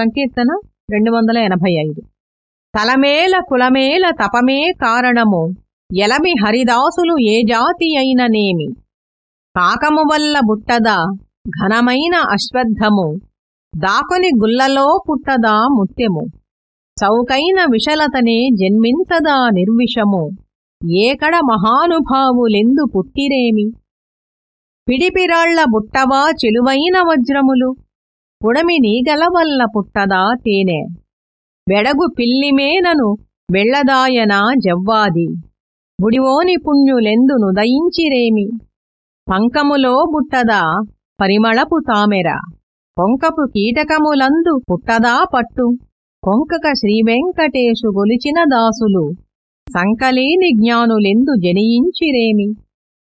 సంకీర్తన రెండు వందల ఎనభై ఐదు. తలమేల కులమేల తపమే కారణము ఎలమి హరిదాసులు ఏ జాతి అయిననేమి కాకము వల్ల బుట్టదా ఘనమైన అశ్వద్ధము? దాకుని గుల్లలో పుట్టదా ముత్యము? చౌకైన విషలతనే జన్మించదా నిర్విషము? ఏకడ మహానుభావులెందు పుట్టిరేమి? పిడిపిరాళ్ళ బుట్టవా చెలువైన వజ్రములు? పుడమి నీగల వల్ల పుట్టదా తేనె? వెడగు పిల్లిమేనను వెళ్ళదాయనా జవ్వాది? బుడివోని పుణ్యులెందు నుదయించిరేమి? పంకములో బుట్టదా పరిమళపు తామెర? కొంకపు కీటకములందు పుట్టదా పట్టు? కొంకక శ్రీవెంకటేశు గొలిచిన దాసులు సంకలేని జ్ఞానులెందు జనియించిరేమి?